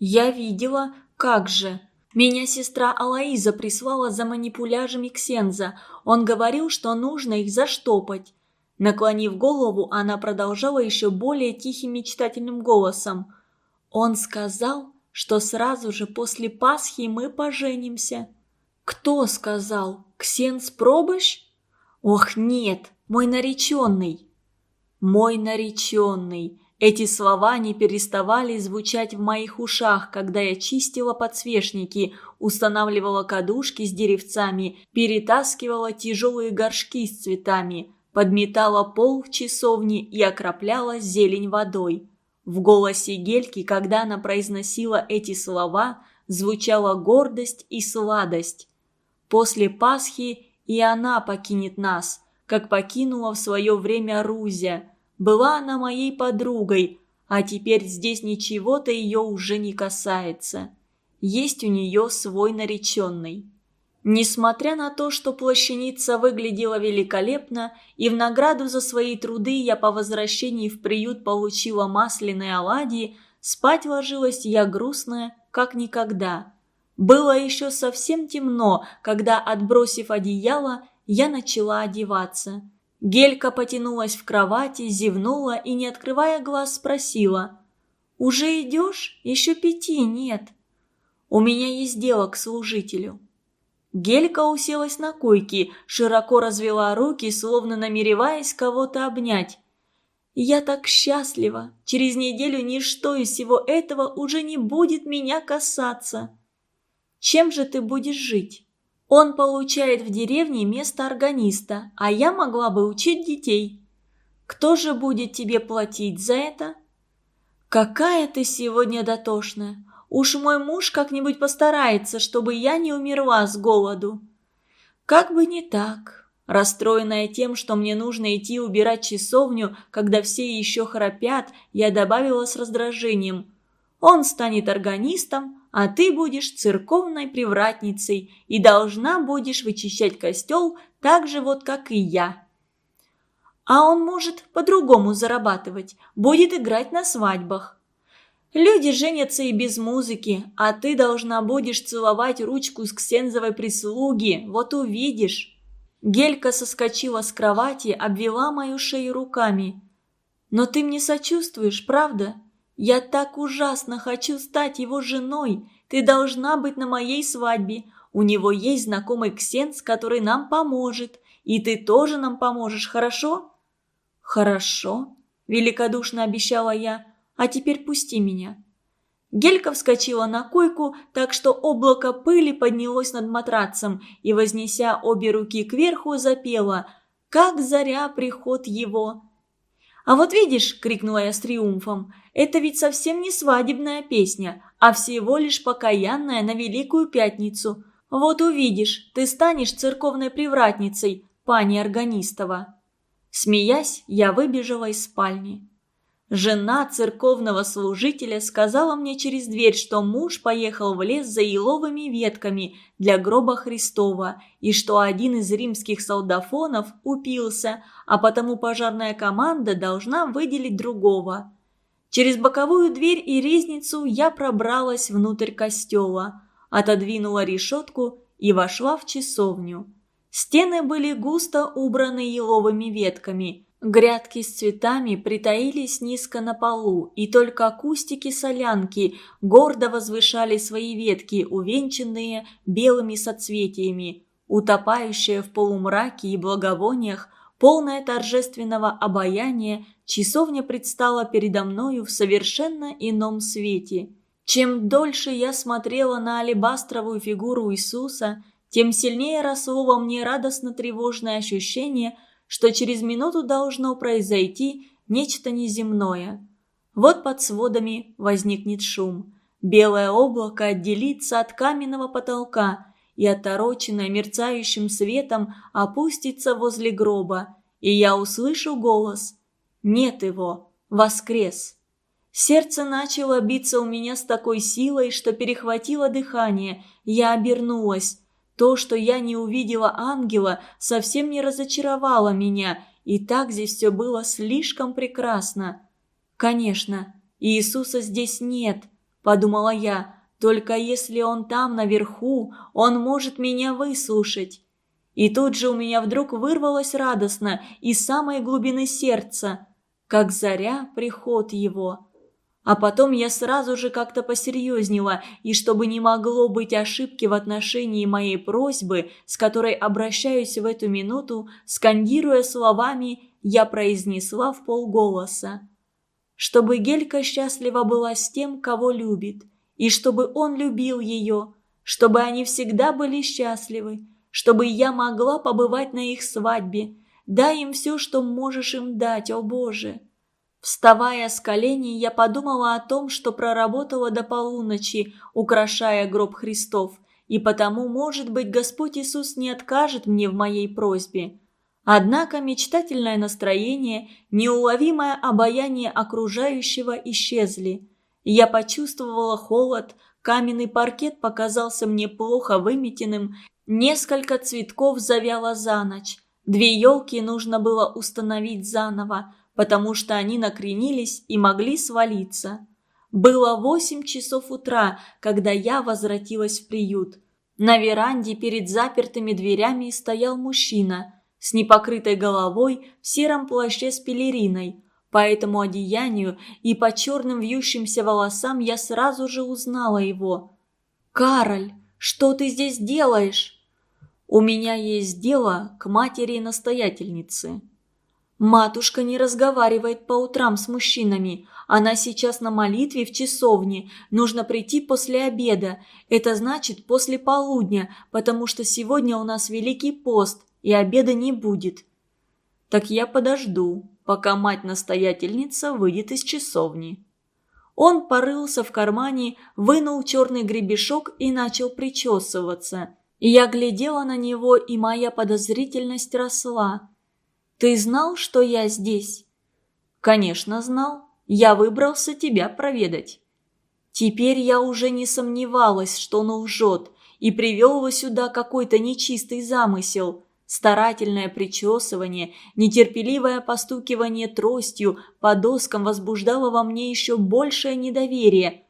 «Я видела, как же». Меня сестра Алаиза прислала за манипуляжами Ксенза. Он говорил, что нужно их заштопать. Наклонив голову, она продолжала еще более тихим мечтательным голосом. «Он сказал, что сразу же после Пасхи мы поженимся». «Кто сказал? Ксенс Пробыш?» «Ох, нет, мой нареченный». «Мой нареченный». Эти слова не переставали звучать в моих ушах, когда я чистила подсвечники, устанавливала кадушки с деревцами, перетаскивала тяжелые горшки с цветами – подметала пол в часовне и окропляла зелень водой. В голосе Гельки, когда она произносила эти слова, звучала гордость и сладость. После Пасхи и она покинет нас, как покинула в свое время Рузя. Была она моей подругой, а теперь здесь ничего-то ее уже не касается. Есть у нее свой нареченный. Несмотря на то, что плащаница выглядела великолепно, и в награду за свои труды я по возвращении в приют получила масляные оладьи, спать ложилась я грустная, как никогда. Было еще совсем темно, когда, отбросив одеяло, я начала одеваться. Гелька потянулась в кровати, зевнула и, не открывая глаз, спросила. «Уже идешь? Еще пяти нет. У меня есть дело к служителю». Гелька уселась на койке, широко развела руки, словно намереваясь кого-то обнять. «Я так счастлива! Через неделю ничто из всего этого уже не будет меня касаться!» «Чем же ты будешь жить?» «Он получает в деревне место органиста, а я могла бы учить детей. Кто же будет тебе платить за это?» «Какая ты сегодня дотошная! Уж мой муж как-нибудь постарается, чтобы я не умерла с голоду. Как бы не так. Расстроенная тем, что мне нужно идти убирать часовню, когда все еще храпят, я добавила с раздражением. Он станет органистом, а ты будешь церковной привратницей и должна будешь вычищать костел так же вот, как и я. А он может по-другому зарабатывать, будет играть на свадьбах. Люди женятся и без музыки, а ты должна будешь целовать ручку с ксензовой прислуги, вот увидишь». Гелька соскочила с кровати, обвела мою шею руками. «Но ты мне сочувствуешь, правда? Я так ужасно хочу стать его женой. Ты должна быть на моей свадьбе. У него есть знакомый ксенс, который нам поможет. И ты тоже нам поможешь, хорошо?» «Хорошо», – великодушно обещала я. «А теперь пусти меня». Гелька вскочила на койку, так что облако пыли поднялось над матрацем и, вознеся обе руки кверху, запела «Как заря приход его». «А вот видишь», — крикнула я с триумфом, — «это ведь совсем не свадебная песня, а всего лишь покаянная на Великую Пятницу. Вот увидишь, ты станешь церковной привратницей, пани Органистова». Смеясь, я выбежала из спальни. Жена церковного служителя сказала мне через дверь, что муж поехал в лес за еловыми ветками для гроба Христова, и что один из римских солдафонов упился, а потому пожарная команда должна выделить другого. Через боковую дверь и резницу я пробралась внутрь костела, отодвинула решетку и вошла в часовню. Стены были густо убраны еловыми ветками – Грядки с цветами притаились низко на полу, и только кустики-солянки гордо возвышали свои ветки, увенчанные белыми соцветиями. Утопающая в полумраке и благовониях, полная торжественного обаяния, часовня предстала передо мною в совершенно ином свете. Чем дольше я смотрела на алебастровую фигуру Иисуса, тем сильнее росло во мне радостно-тревожное ощущение – что через минуту должно произойти нечто неземное. Вот под сводами возникнет шум. Белое облако отделится от каменного потолка и, отороченное мерцающим светом, опустится возле гроба, и я услышу голос «Нет его! Воскрес!» Сердце начало биться у меня с такой силой, что перехватило дыхание. Я обернулась. То, что я не увидела ангела, совсем не разочаровало меня, и так здесь все было слишком прекрасно. «Конечно, Иисуса здесь нет», – подумала я, – «только если Он там, наверху, Он может меня выслушать». И тут же у меня вдруг вырвалось радостно из самой глубины сердца, как заря приход Его. А потом я сразу же как-то посерьезнела, и чтобы не могло быть ошибки в отношении моей просьбы, с которой обращаюсь в эту минуту, скандируя словами, я произнесла в полголоса. Чтобы Гелька счастлива была с тем, кого любит, и чтобы он любил ее, чтобы они всегда были счастливы, чтобы я могла побывать на их свадьбе. Дай им все, что можешь им дать, о Боже!» Вставая с коленей, я подумала о том, что проработала до полуночи, украшая гроб Христов, и потому, может быть, Господь Иисус не откажет мне в моей просьбе. Однако мечтательное настроение, неуловимое обаяние окружающего исчезли. Я почувствовала холод, каменный паркет показался мне плохо выметенным, несколько цветков завяло за ночь. Две елки нужно было установить заново, потому что они накренились и могли свалиться. Было восемь часов утра, когда я возвратилась в приют. На веранде перед запертыми дверями стоял мужчина с непокрытой головой в сером плаще с пелериной. По этому одеянию и по черным вьющимся волосам я сразу же узнала его. «Кароль, что ты здесь делаешь?» «У меня есть дело к матери-настоятельнице», Матушка не разговаривает по утрам с мужчинами. Она сейчас на молитве в часовне. Нужно прийти после обеда. Это значит после полудня, потому что сегодня у нас Великий пост, и обеда не будет. Так я подожду, пока мать-настоятельница выйдет из часовни. Он порылся в кармане, вынул черный гребешок и начал причесываться. Я глядела на него, и моя подозрительность росла. Ты знал, что я здесь?» «Конечно знал. Я выбрался тебя проведать». Теперь я уже не сомневалась, что он лжет, и привел его сюда какой-то нечистый замысел. Старательное причесывание, нетерпеливое постукивание тростью по доскам возбуждало во мне еще большее недоверие.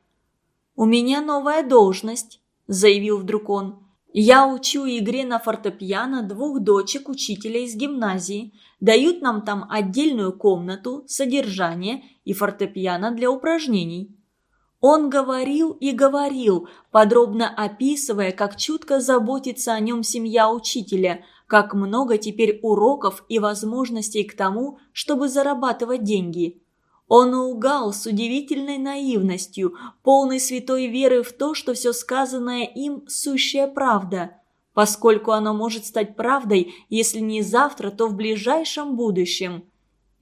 «У меня новая должность», – заявил вдруг он. Я учу игре на фортепиано двух дочек учителя из гимназии. Дают нам там отдельную комнату, содержание и фортепиано для упражнений. Он говорил и говорил, подробно описывая, как чутко заботится о нем семья учителя, как много теперь уроков и возможностей к тому, чтобы зарабатывать деньги. Он лгал с удивительной наивностью, полной святой веры в то, что все сказанное им – сущая правда, поскольку оно может стать правдой, если не завтра, то в ближайшем будущем.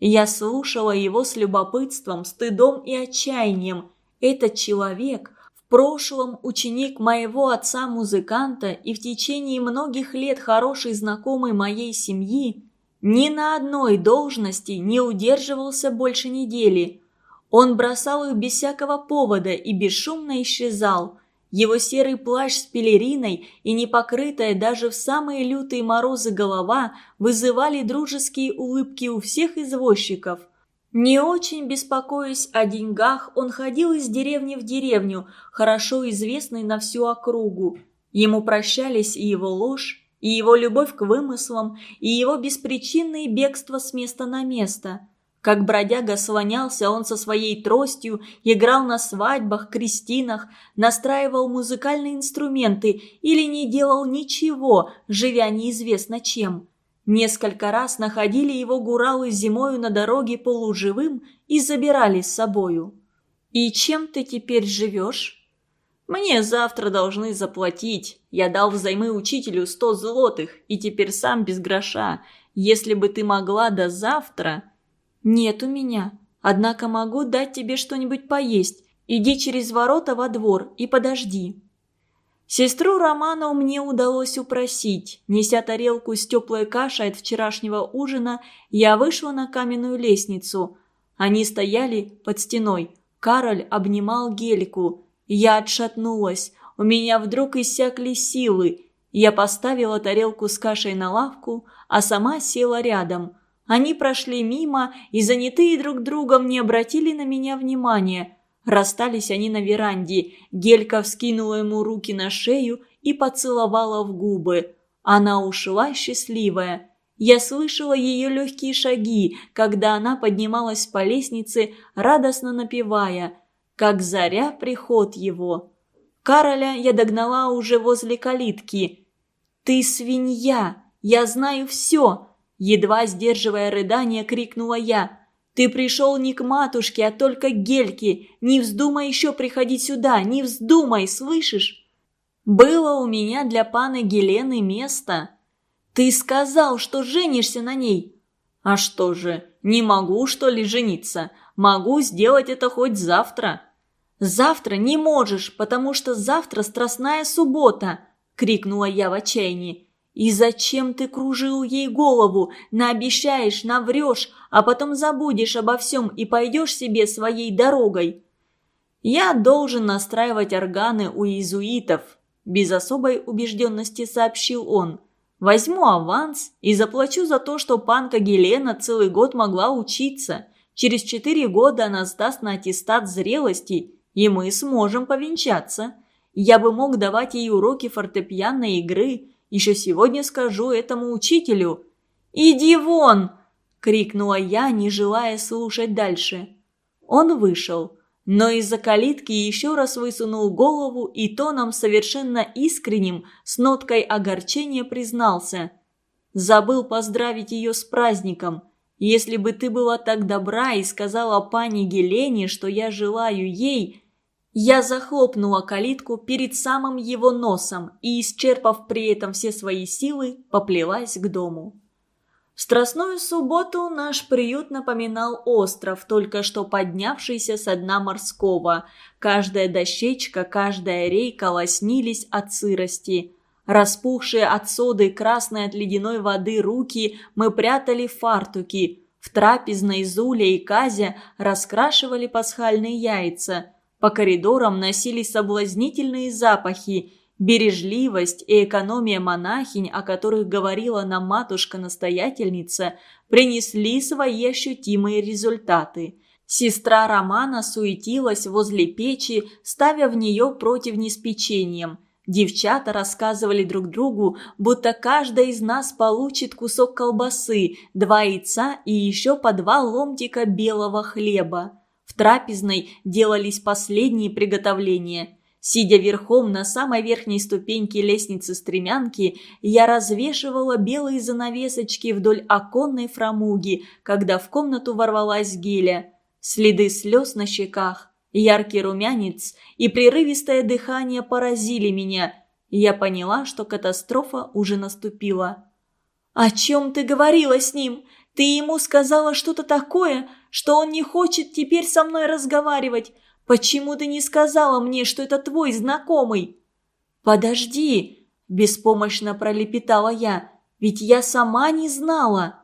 Я слушала его с любопытством, стыдом и отчаянием. Этот человек – в прошлом ученик моего отца-музыканта и в течение многих лет хороший знакомый моей семьи – ни на одной должности не удерживался больше недели. Он бросал их без всякого повода и бесшумно исчезал. Его серый плащ с пелериной и непокрытая даже в самые лютые морозы голова вызывали дружеские улыбки у всех извозчиков. Не очень беспокоясь о деньгах, он ходил из деревни в деревню, хорошо известный на всю округу. Ему прощались и его ложь, и его любовь к вымыслам, и его беспричинные бегства с места на место. Как бродяга слонялся он со своей тростью, играл на свадьбах, крестинах, настраивал музыкальные инструменты или не делал ничего, живя неизвестно чем. Несколько раз находили его гуралы зимою на дороге полуживым и забирали с собою. «И чем ты теперь живешь?» Мне завтра должны заплатить. Я дал взаймы учителю сто злотых, и теперь сам без гроша. Если бы ты могла до завтра...» «Нет у меня. Однако могу дать тебе что-нибудь поесть. Иди через ворота во двор и подожди». Сестру Роману мне удалось упросить. Неся тарелку с теплой кашей от вчерашнего ужина, я вышла на каменную лестницу. Они стояли под стеной. Кароль обнимал Гельку. Я отшатнулась. У меня вдруг иссякли силы. Я поставила тарелку с кашей на лавку, а сама села рядом. Они прошли мимо и, занятые друг другом, не обратили на меня внимания. Расстались они на веранде. Гелька вскинула ему руки на шею и поцеловала в губы. Она ушла счастливая. Я слышала ее легкие шаги, когда она поднималась по лестнице, радостно напевая – как заря приход его. Кароля я догнала уже возле калитки. «Ты свинья! Я знаю все!» Едва сдерживая рыдание, крикнула я. «Ты пришел не к матушке, а только к Гельке! Не вздумай еще приходить сюда! Не вздумай, слышишь?» «Было у меня для паны Гелены место. Ты сказал, что женишься на ней!» «А что же, не могу, что ли, жениться? Могу сделать это хоть завтра!» «Завтра не можешь, потому что завтра страстная суббота!» – крикнула я в отчаянии. «И зачем ты кружил ей голову? Наобещаешь, наврешь, а потом забудешь обо всем и пойдешь себе своей дорогой!» «Я должен настраивать органы у иезуитов», – без особой убежденности сообщил он. «Возьму аванс и заплачу за то, что панка Гелена целый год могла учиться. Через четыре года она сдаст на аттестат зрелости – и мы сможем повенчаться. Я бы мог давать ей уроки фортепианной игры. Еще сегодня скажу этому учителю. «Иди вон!» – крикнула я, не желая слушать дальше. Он вышел, но из-за калитки еще раз высунул голову и тоном совершенно искренним, с ноткой огорчения признался. «Забыл поздравить ее с праздником. Если бы ты была так добра и сказала пане Гелене, что я желаю ей, я захлопнула калитку перед самым его носом и, исчерпав при этом все свои силы, поплелась к дому. В Страстную субботу наш приют напоминал остров, только что поднявшийся со дна морского. Каждая дощечка, каждая рейка лоснились от сырости. Распухшие от соды, красные от ледяной воды руки мы прятали в фартуки. В трапезной Зуля и Казя раскрашивали пасхальные яйца – по коридорам носились соблазнительные запахи, бережливость и экономия монахинь, о которых говорила нам матушка-настоятельница, принесли свои ощутимые результаты. Сестра Романа суетилась возле печи, ставя в нее противни с печеньем. Девчата рассказывали друг другу, будто каждая из нас получит кусок колбасы, два яйца и еще по два ломтика белого хлеба. В трапезной делались последние приготовления. Сидя верхом на самой верхней ступеньке лестницы стремянки, я развешивала белые занавесочки вдоль оконной фрамуги, когда в комнату ворвалась Геля. Следы слез на щеках, Яркий румянец и прерывистое дыхание поразили меня, я поняла, что катастрофа уже наступила. «О чем ты говорила с ним? Ты ему сказала что-то такое, что он не хочет теперь со мной разговаривать. Почему ты не сказала мне, что это твой знакомый?» «Подожди!» – беспомощно пролепетала я. «Ведь я сама не знала!»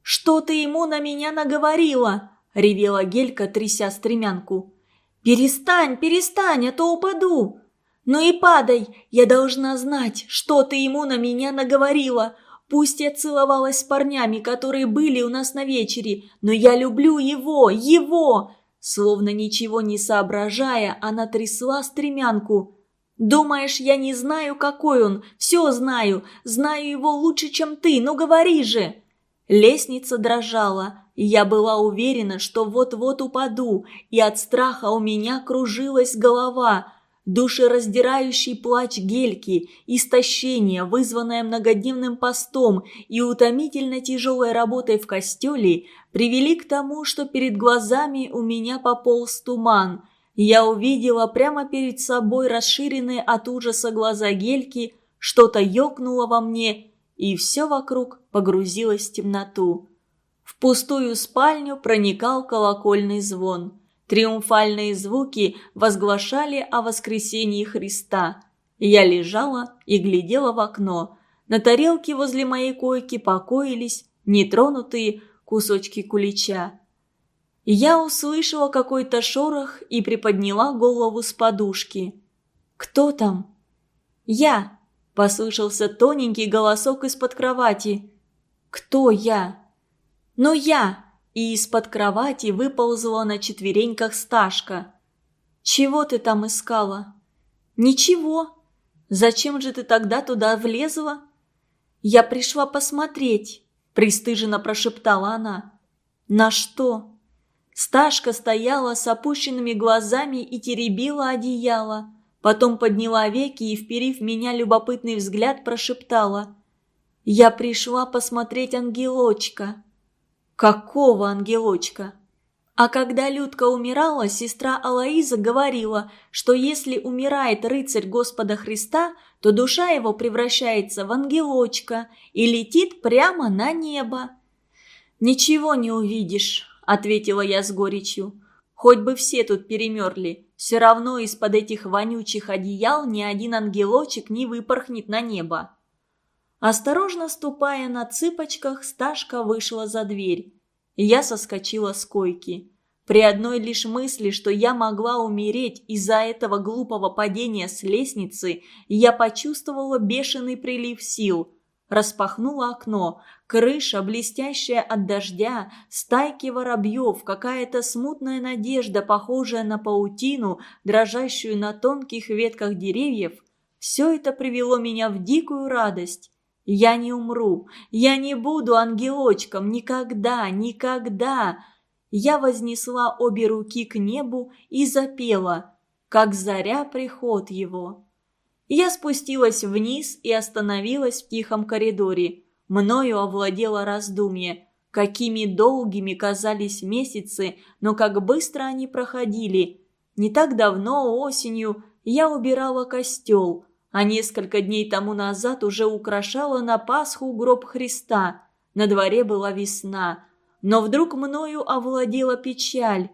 «Что ты ему на меня наговорила?» – ревела Гелька, тряся стремянку. «Перестань, перестань, а то упаду!» «Ну и падай! Я должна знать, что ты ему на меня наговорила. Пусть я целовалась с парнями, которые были у нас на вечере, но я люблю его, его!» Словно ничего не соображая, она трясла стремянку. «Думаешь, я не знаю, какой он? Все знаю. Знаю его лучше, чем ты. Ну говори же!» Лестница дрожала, и я была уверена, что вот-вот упаду, и от страха у меня кружилась голова. Душераздирающий плач Гельки, истощение, вызванное многодневным постом и утомительно тяжелой работой в костеле, привели к тому, что перед глазами у меня пополз туман. Я увидела прямо перед собой расширенные от ужаса глаза Гельки, что-то ёкнуло во мне, и все вокруг погрузилось в темноту. Пустую спальню проникал колокольный звон. Триумфальные звуки возглашали о воскресении Христа. Я лежала и глядела в окно. На тарелке возле моей койки покоились нетронутые кусочки кулича. Я услышала какой-то шорох и приподняла голову с подушки. «Кто там?» «Я!» – послышался тоненький голосок из-под кровати. «Кто я?» Но я!» И из-под кровати выползла на четвереньках Сташка. «Чего ты там искала?» «Ничего. Зачем же ты тогда туда влезла?» «Я пришла посмотреть», – пристыженно прошептала она. «На что?» Сташка стояла с опущенными глазами и теребила одеяло. Потом подняла веки и, вперив меня любопытный взгляд, прошептала. «Я пришла посмотреть ангелочка». Какого ангелочка? А когда Людка умирала, сестра Алаиза говорила, что если умирает рыцарь Господа Христа, то душа его превращается в ангелочка и летит прямо на небо. «Ничего не увидишь», — ответила я с горечью. «Хоть бы все тут перемерли, все равно из-под этих вонючих одеял ни один ангелочек не выпорхнет на небо». Осторожно ступая на цыпочках, Сташка вышла за дверь. Я соскочила с койки. При одной лишь мысли, что я могла умереть из-за этого глупого падения с лестницы, я почувствовала бешеный прилив сил. Распахнула окно. Крыша, блестящая от дождя, стайки воробьев, какая-то смутная надежда, похожая на паутину, дрожащую на тонких ветках деревьев – все это привело меня в дикую радость. Я не умру, я не буду ангелочком никогда, никогда. Я вознесла обе руки к небу и запела, как заря приход его. Я спустилась вниз и остановилась в тихом коридоре. Мною овладело раздумье. Какими долгими казались месяцы, но как быстро они проходили. Не так давно, осенью, я убирала костел – а несколько дней тому назад уже украшала на Пасху гроб Христа. На дворе была весна. Но вдруг мною овладела печаль.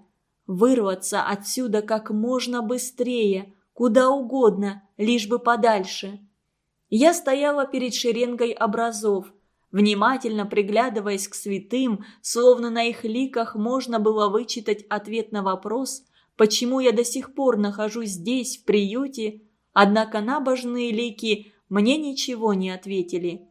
Вырваться отсюда как можно быстрее, куда угодно, лишь бы подальше. Я стояла перед шеренгой образов, внимательно приглядываясь к святым, словно на их ликах можно было вычитать ответ на вопрос, почему я до сих пор нахожусь здесь, в приюте, Однако набожные лики мне ничего не ответили.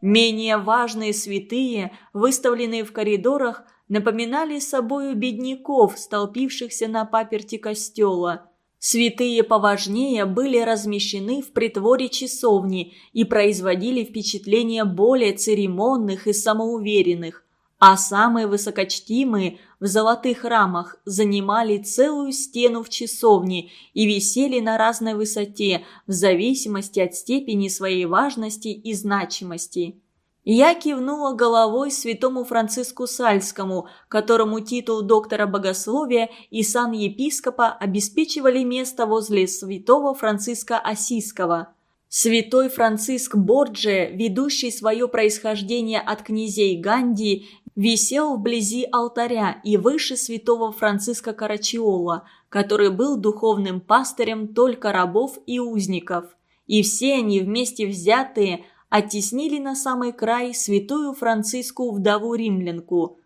Менее важные святые, выставленные в коридорах, напоминали собою бедняков, столпившихся на паперти костела. Святые поважнее были размещены в притворе часовни и производили впечатление более церемонных и самоуверенных, а самые высокочтимые в золотых рамах занимали целую стену в часовне и висели на разной высоте в зависимости от степени своей важности и значимости. Я кивнула головой святому Франциску Сальскому, которому титул доктора богословия и сан епископа обеспечивали место возле святого Франциска Осиского. Святой Франциск Борджия, ведущий свое происхождение от князей Ганди, висел вблизи алтаря и выше святого Франциска Карачиола, который был духовным пастырем только рабов и узников. И все они вместе взятые – оттеснили на самый край святую Франциску вдову-римлянку.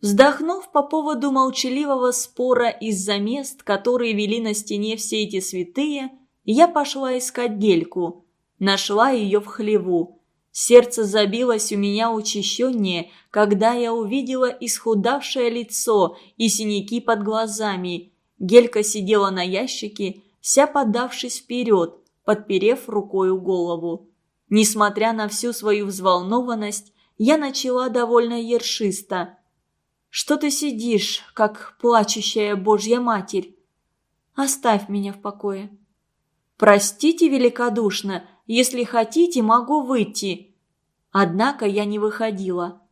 Вздохнув по поводу молчаливого спора из-за мест, которые вели на стене все эти святые, я пошла искать гельку. Нашла ее в хлеву. Сердце забилось у меня учащеннее, когда я увидела исхудавшее лицо и синяки под глазами. Гелька сидела на ящике, вся подавшись вперед, подперев рукою голову. Несмотря на всю свою взволнованность, я начала довольно ершисто. «Что ты сидишь, как плачущая Божья Матерь? Оставь меня в покое». «Простите великодушно, если хотите, могу выйти». Однако я не выходила.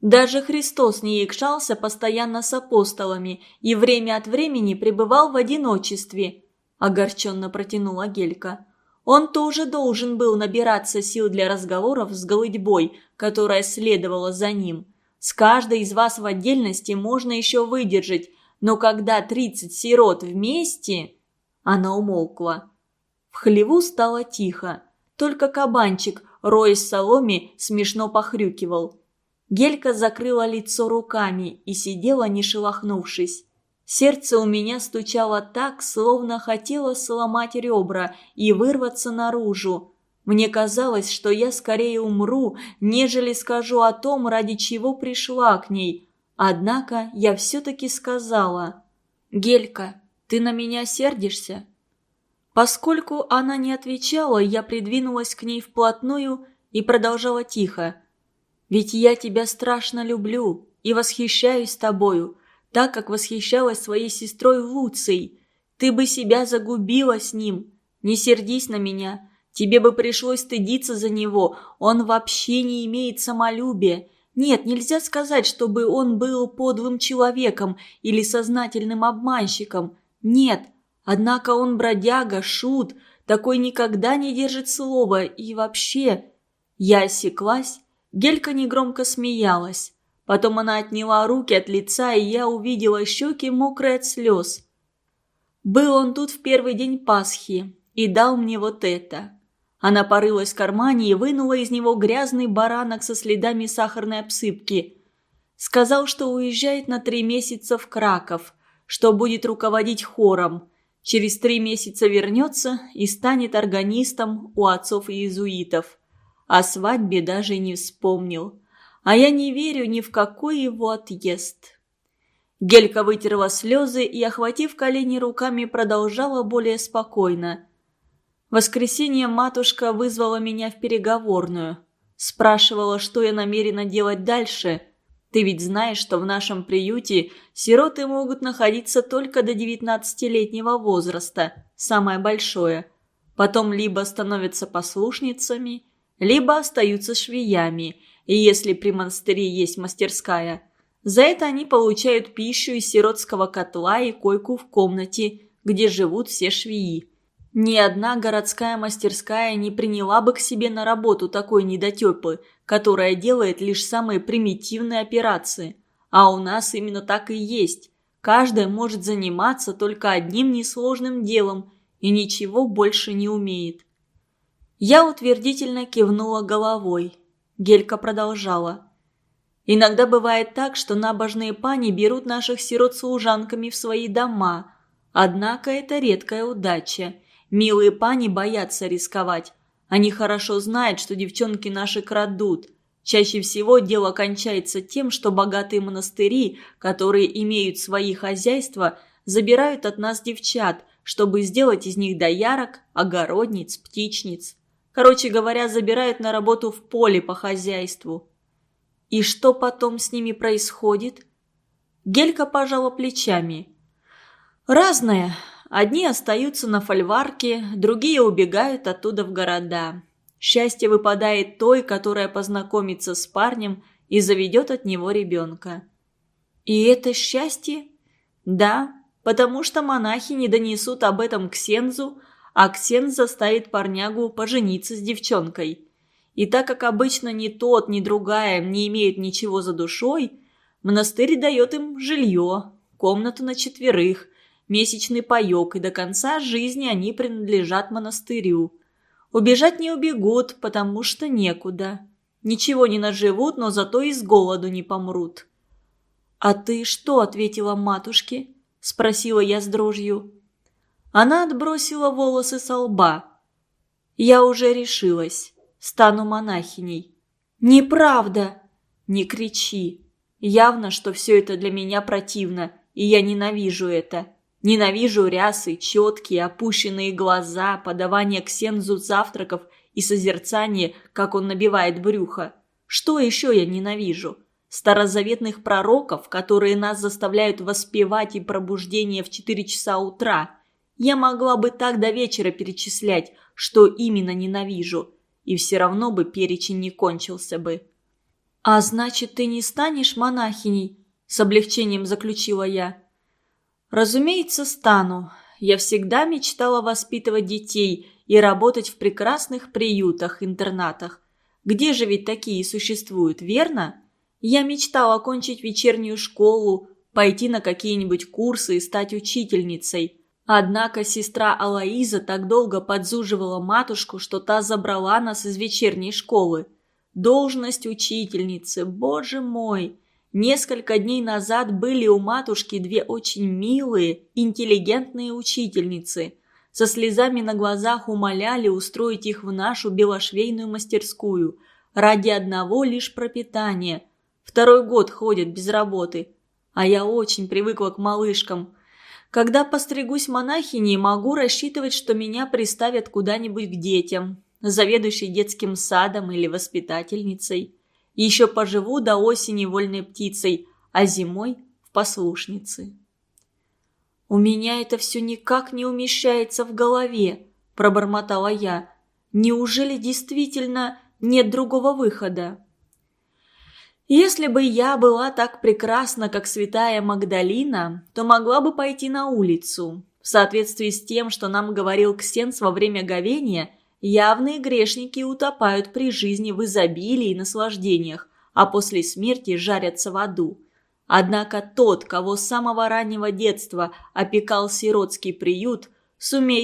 Даже Христос не якшался постоянно с апостолами и время от времени пребывал в одиночестве, огорченно протянула Гелька. Он тоже должен был набираться сил для разговоров с голытьбой, которая следовала за ним. С каждой из вас в отдельности можно еще выдержать, но когда тридцать сирот вместе...» Она умолкла. В хлеву стало тихо. Только кабанчик, роясь в соломе, смешно похрюкивал. Гелька закрыла лицо руками и сидела, не шелохнувшись. Сердце у меня стучало так, словно хотело сломать ребра и вырваться наружу. Мне казалось, что я скорее умру, нежели скажу о том, ради чего пришла к ней. Однако я все-таки сказала. «Гелька, ты на меня сердишься?» Поскольку она не отвечала, я придвинулась к ней вплотную и продолжала тихо. «Ведь я тебя страшно люблю и восхищаюсь тобою так как восхищалась своей сестрой Луцией. Ты бы себя загубила с ним. Не сердись на меня. Тебе бы пришлось стыдиться за него. Он вообще не имеет самолюбия. Нет, нельзя сказать, чтобы он был подлым человеком или сознательным обманщиком. Нет. Однако он бродяга, шут, такой никогда не держит слова и вообще... Я осеклась. Гелька негромко смеялась. Потом она отняла руки от лица, и я увидела щеки мокрые от слез. Был он тут в первый день Пасхи и дал мне вот это. Она порылась в кармане и вынула из него грязный баранок со следами сахарной обсыпки. Сказал, что уезжает на три месяца в Краков, что будет руководить хором. Через три месяца вернется и станет органистом у отцов иезуитов. О свадьбе даже не вспомнил а я не верю ни в какой его отъезд». Гелька вытерла слезы и, охватив колени руками, продолжала более спокойно. Воскресенье матушка вызвала меня в переговорную. Спрашивала, что я намерена делать дальше. Ты ведь знаешь, что в нашем приюте сироты могут находиться только до девятнадцатилетнего возраста, самое большое. Потом либо становятся послушницами, либо остаются швеями – если при монастыре есть мастерская. За это они получают пищу из сиротского котла и койку в комнате, где живут все швеи. Ни одна городская мастерская не приняла бы к себе на работу такой недотепы, которая делает лишь самые примитивные операции. А у нас именно так и есть. Каждая может заниматься только одним несложным делом и ничего больше не умеет. Я утвердительно кивнула головой. Гелька продолжала. «Иногда бывает так, что набожные пани берут наших сирот служанками в свои дома. Однако это редкая удача. Милые пани боятся рисковать. Они хорошо знают, что девчонки наши крадут. Чаще всего дело кончается тем, что богатые монастыри, которые имеют свои хозяйства, забирают от нас девчат, чтобы сделать из них доярок, огородниц, птичниц. Короче говоря, забирают на работу в поле по хозяйству. И что потом с ними происходит? Гелька пожала плечами. Разное. Одни остаются на фольварке, другие убегают оттуда в города. Счастье выпадает той, которая познакомится с парнем и заведет от него ребенка. И это счастье? Да, потому что монахи не донесут об этом к Сензу, а Ксенз заставит парнягу пожениться с девчонкой. И так как обычно ни тот, ни другая не имеют ничего за душой, монастырь дает им жилье, комнату на четверых, месячный паек, и до конца жизни они принадлежат монастырю. Убежать не убегут, потому что некуда. Ничего не наживут, но зато и с голоду не помрут. «А ты что?» – ответила матушке. – спросила я с дрожью. Она отбросила волосы со лба. «Я уже решилась. Стану монахиней». «Неправда!» «Не кричи. Явно, что все это для меня противно, и я ненавижу это. Ненавижу рясы, четкие, опущенные глаза, подавание к сензу завтраков и созерцание, как он набивает брюхо. Что еще я ненавижу?» старозаветных пророков, которые нас заставляют воспевать и пробуждение в 4 часа утра. Я могла бы так до вечера перечислять, что именно ненавижу, и все равно бы перечень не кончился бы. «А значит, ты не станешь монахиней?» – с облегчением заключила я. «Разумеется, стану. Я всегда мечтала воспитывать детей и работать в прекрасных приютах, интернатах. Где же ведь такие существуют, верно?» Я мечтал окончить вечернюю школу, пойти на какие-нибудь курсы и стать учительницей. Однако сестра Алаиза так долго подзуживала матушку, что та забрала нас из вечерней школы. Должность учительницы, боже мой! Несколько дней назад были у матушки две очень милые, интеллигентные учительницы. Со слезами на глазах умоляли устроить их в нашу белошвейную мастерскую ради одного лишь пропитания – Второй год ходит без работы. А я очень привыкла к малышкам. Когда постригусь монахиней, могу рассчитывать, что меня приставят куда-нибудь к детям, заведующей детским садом или воспитательницей. Еще поживу до осени вольной птицей, а зимой в послушнице. «У меня это все никак не умещается в голове», – пробормотала я. «Неужели действительно нет другого выхода?» Если бы я была так прекрасна, как святая Магдалина, то могла бы пойти на улицу. В соответствии с тем, что нам говорил Ксенс во время говения, явные грешники утопают при жизни в изобилии и наслаждениях, а после смерти жарятся в аду. Однако тот, кого с самого раннего детства опекал сиротский приют, сумеет